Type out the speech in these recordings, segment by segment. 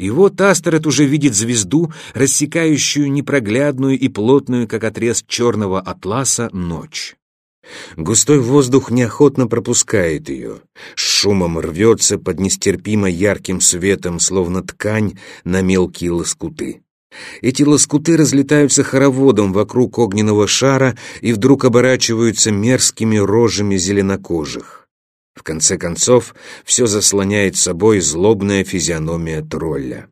И вот Астерет уже видит звезду, рассекающую непроглядную и плотную, как отрез черного атласа, ночь. Густой воздух неохотно пропускает ее, шумом рвется под нестерпимо ярким светом, словно ткань на мелкие лоскуты. Эти лоскуты разлетаются хороводом вокруг огненного шара и вдруг оборачиваются мерзкими рожами зеленокожих. В конце концов, все заслоняет собой злобная физиономия тролля.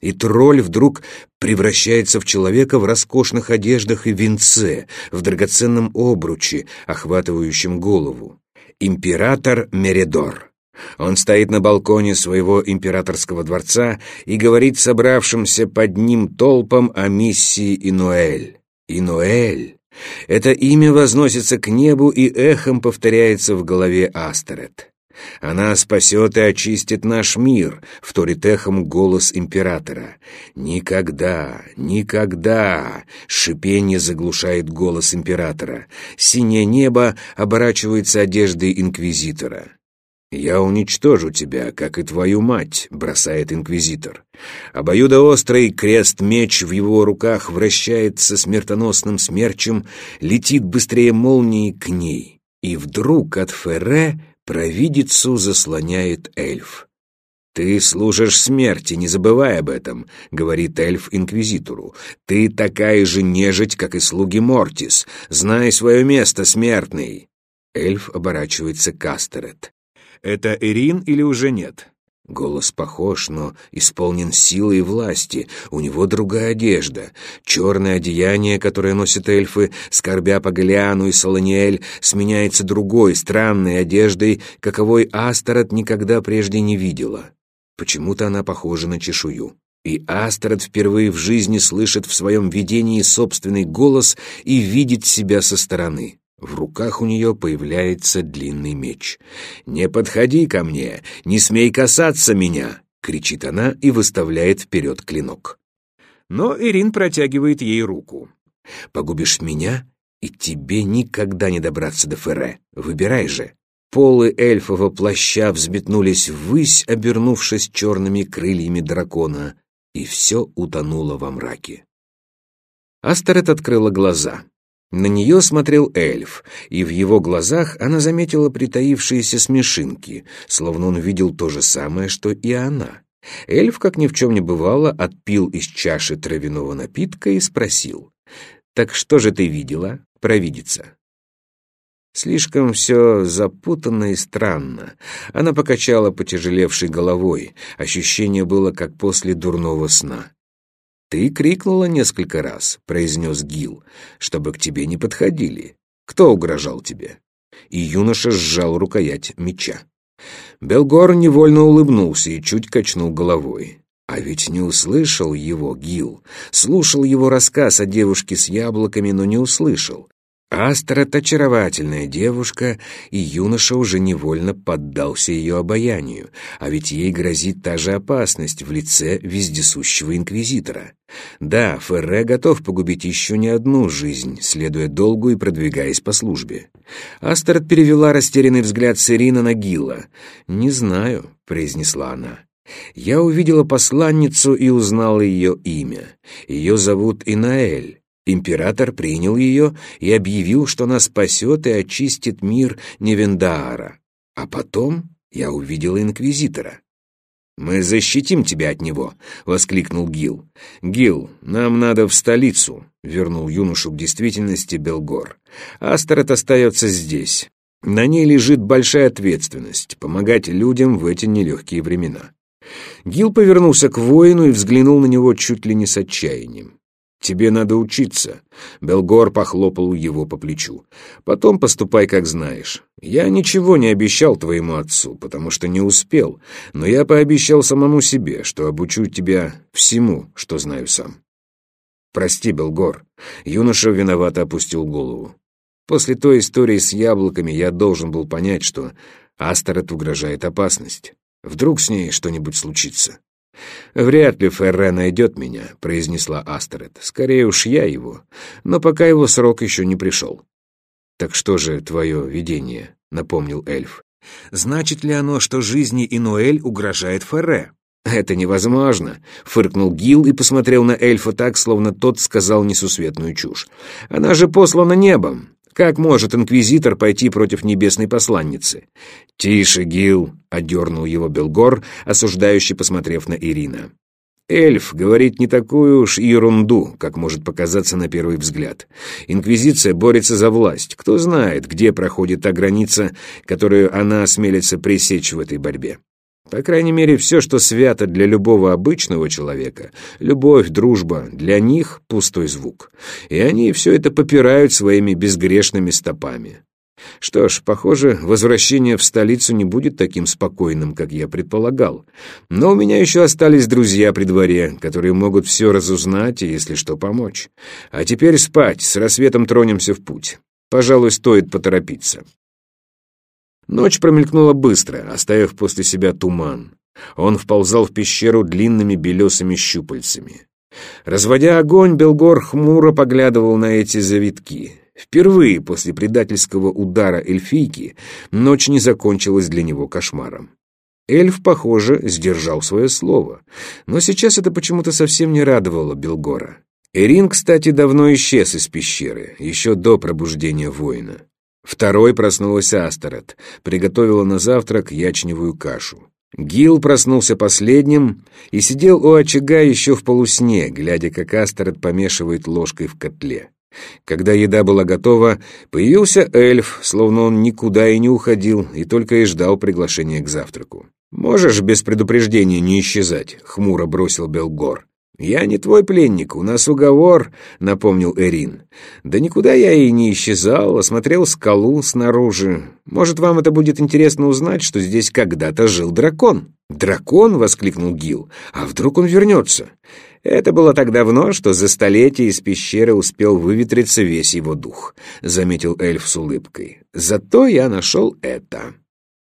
И тролль вдруг превращается в человека в роскошных одеждах и венце, в драгоценном обруче, охватывающем голову. Император Меридор. Он стоит на балконе своего императорского дворца и говорит собравшимся под ним толпам о миссии Инуэль. Инуэль. Это имя возносится к небу и эхом повторяется в голове Астерет. Она спасет и очистит наш мир, вторит эхом голос императора. Никогда, никогда! Шипение заглушает голос императора. Синее небо оборачивается одеждой инквизитора. «Я уничтожу тебя, как и твою мать», — бросает инквизитор. Обоюдоострый крест-меч в его руках вращается смертоносным смерчем, летит быстрее молнии к ней. И вдруг от Ферре Провидицу заслоняет эльф. «Ты служишь смерти, не забывай об этом», — говорит эльф инквизитору. «Ты такая же нежить, как и слуги Мортис. Знай свое место, смертный». Эльф оборачивается к Астерет. «Это Ирин или уже нет?» Голос похож, но исполнен силой и власти. У него другая одежда. Черное одеяние, которое носят эльфы, скорбя по Галиану и Солониэль, сменяется другой, странной одеждой, каковой Астарот никогда прежде не видела. Почему-то она похожа на чешую. И Астерот впервые в жизни слышит в своем видении собственный голос и видит себя со стороны. В руках у нее появляется длинный меч. «Не подходи ко мне! Не смей касаться меня!» — кричит она и выставляет вперед клинок. Но Ирин протягивает ей руку. «Погубишь меня, и тебе никогда не добраться до Ферре. Выбирай же!» Полы эльфового плаща взметнулись ввысь, обернувшись черными крыльями дракона, и все утонуло во мраке. Астерет открыла глаза. На нее смотрел эльф, и в его глазах она заметила притаившиеся смешинки, словно он видел то же самое, что и она. Эльф, как ни в чем не бывало, отпил из чаши травяного напитка и спросил. «Так что же ты видела, провидица?» Слишком все запутанно и странно. Она покачала потяжелевшей головой. Ощущение было, как после дурного сна. «Ты крикнула несколько раз», — произнес Гил, — «чтобы к тебе не подходили. Кто угрожал тебе?» И юноша сжал рукоять меча. Белгор невольно улыбнулся и чуть качнул головой. А ведь не услышал его Гил. Слушал его рассказ о девушке с яблоками, но не услышал. Астрот — очаровательная девушка, и юноша уже невольно поддался ее обаянию, а ведь ей грозит та же опасность в лице вездесущего инквизитора. Да, Ферре готов погубить еще не одну жизнь, следуя долгу и продвигаясь по службе. Астрот перевела растерянный взгляд с Ирина на Гилла. «Не знаю», — произнесла она. «Я увидела посланницу и узнала ее имя. Ее зовут Инаэль». Император принял ее и объявил, что она спасет и очистит мир Невендаара. А потом я увидел инквизитора. «Мы защитим тебя от него!» — воскликнул Гил. «Гил, нам надо в столицу!» — вернул юношу к действительности Белгор. «Астерот остается здесь. На ней лежит большая ответственность — помогать людям в эти нелегкие времена». Гил повернулся к воину и взглянул на него чуть ли не с отчаянием. «Тебе надо учиться», — Белгор похлопал его по плечу. «Потом поступай, как знаешь. Я ничего не обещал твоему отцу, потому что не успел, но я пообещал самому себе, что обучу тебя всему, что знаю сам». «Прости, Белгор», — юноша виновато опустил голову. «После той истории с яблоками я должен был понять, что Астарет угрожает опасность. Вдруг с ней что-нибудь случится». «Вряд ли Ферре найдет меня», — произнесла Астерет. «Скорее уж я его. Но пока его срок еще не пришел». «Так что же твое видение?» — напомнил эльф. «Значит ли оно, что жизни Инуэль угрожает Ферре?» «Это невозможно», — фыркнул Гил и посмотрел на эльфа так, словно тот сказал несусветную чушь. «Она же послана небом. Как может инквизитор пойти против небесной посланницы?» «Тише, Гил», — одернул его Белгор, осуждающий, посмотрев на Ирина. Эльф говорит не такую уж ерунду, как может показаться на первый взгляд. Инквизиция борется за власть. Кто знает, где проходит та граница, которую она осмелится пресечь в этой борьбе. По крайней мере, все, что свято для любого обычного человека, любовь, дружба, для них пустой звук. И они все это попирают своими безгрешными стопами. Что ж, похоже, возвращение в столицу не будет таким спокойным, как я предполагал. Но у меня еще остались друзья при дворе, которые могут все разузнать и, если что, помочь. А теперь спать, с рассветом тронемся в путь. Пожалуй, стоит поторопиться. Ночь промелькнула быстро, оставив после себя туман. Он вползал в пещеру длинными белесыми щупальцами. Разводя огонь, Белгор хмуро поглядывал на эти завитки. Впервые после предательского удара эльфийки ночь не закончилась для него кошмаром. Эльф, похоже, сдержал свое слово, но сейчас это почему-то совсем не радовало Белгора. Эрин, кстати, давно исчез из пещеры, еще до пробуждения воина. Второй проснулась Астарет, приготовила на завтрак ячневую кашу. Гил проснулся последним и сидел у очага еще в полусне, глядя, как Астарет помешивает ложкой в котле. Когда еда была готова, появился эльф, словно он никуда и не уходил, и только и ждал приглашения к завтраку. «Можешь без предупреждения не исчезать», — хмуро бросил Белгор. «Я не твой пленник, у нас уговор», — напомнил Эрин. «Да никуда я и не исчезал, осмотрел скалу снаружи. Может, вам это будет интересно узнать, что здесь когда-то жил дракон?» «Дракон?» — воскликнул Гил. «А вдруг он вернется?» Это было так давно, что за столетие из пещеры успел выветриться весь его дух, заметил эльф с улыбкой. Зато я нашел это.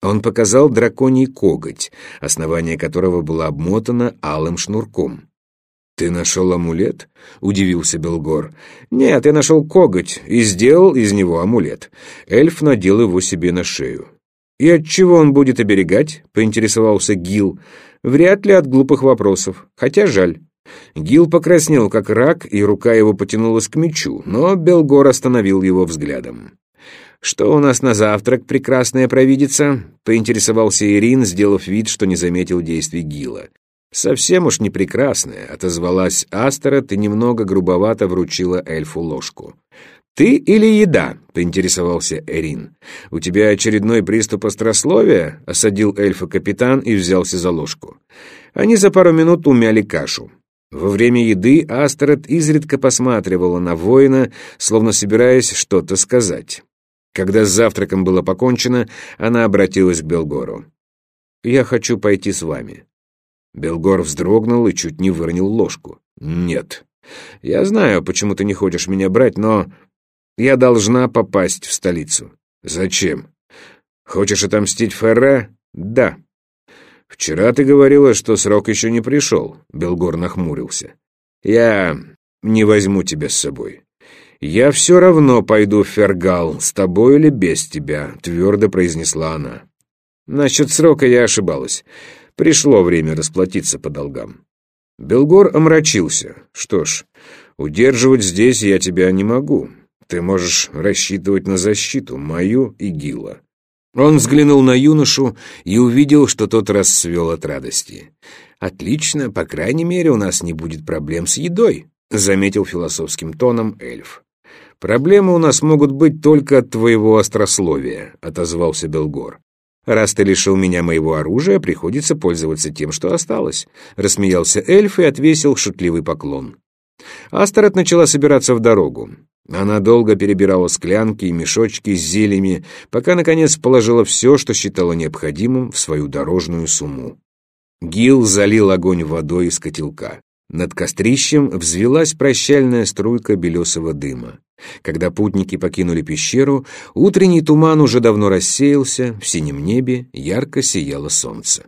Он показал драконий коготь, основание которого было обмотано алым шнурком. «Ты нашел амулет?» — удивился Белгор. «Нет, я нашел коготь и сделал из него амулет. Эльф надел его себе на шею». «И от чего он будет оберегать?» — поинтересовался Гил. «Вряд ли от глупых вопросов, хотя жаль». Гил покраснел, как рак, и рука его потянулась к мечу, но Белгор остановил его взглядом. «Что у нас на завтрак, прекрасная провидица?» — поинтересовался Ирин, сделав вид, что не заметил действий Гила. «Совсем уж не прекрасная», — отозвалась Астерот и немного грубовато вручила эльфу ложку. «Ты или еда?» — поинтересовался Эрин. «У тебя очередной приступ острословия?» — осадил эльфа капитан и взялся за ложку. Они за пару минут умяли кашу. Во время еды Астерет изредка посматривала на воина, словно собираясь что-то сказать. Когда с завтраком было покончено, она обратилась к Белгору. «Я хочу пойти с вами». Белгор вздрогнул и чуть не выронил ложку. «Нет. Я знаю, почему ты не хочешь меня брать, но я должна попасть в столицу». «Зачем? Хочешь отомстить Ферре?» «Да». «Вчера ты говорила, что срок еще не пришел», — Белгор нахмурился. «Я не возьму тебя с собой. Я все равно пойду в Фергал, с тобой или без тебя», — твердо произнесла она. «Насчет срока я ошибалась. Пришло время расплатиться по долгам». Белгор омрачился. «Что ж, удерживать здесь я тебя не могу. Ты можешь рассчитывать на защиту, мою и Гила. Он взглянул на юношу и увидел, что тот расцвел от радости. «Отлично, по крайней мере, у нас не будет проблем с едой», — заметил философским тоном эльф. «Проблемы у нас могут быть только от твоего острословия», — отозвался Белгор. «Раз ты лишил меня моего оружия, приходится пользоваться тем, что осталось», — рассмеялся эльф и отвесил шутливый поклон. Астерот начала собираться в дорогу. Она долго перебирала склянки и мешочки с зельями, пока, наконец, положила все, что считала необходимым, в свою дорожную сумму. Гил залил огонь водой из котелка. Над кострищем взвелась прощальная струйка белесого дыма. Когда путники покинули пещеру, утренний туман уже давно рассеялся, в синем небе ярко сияло солнце.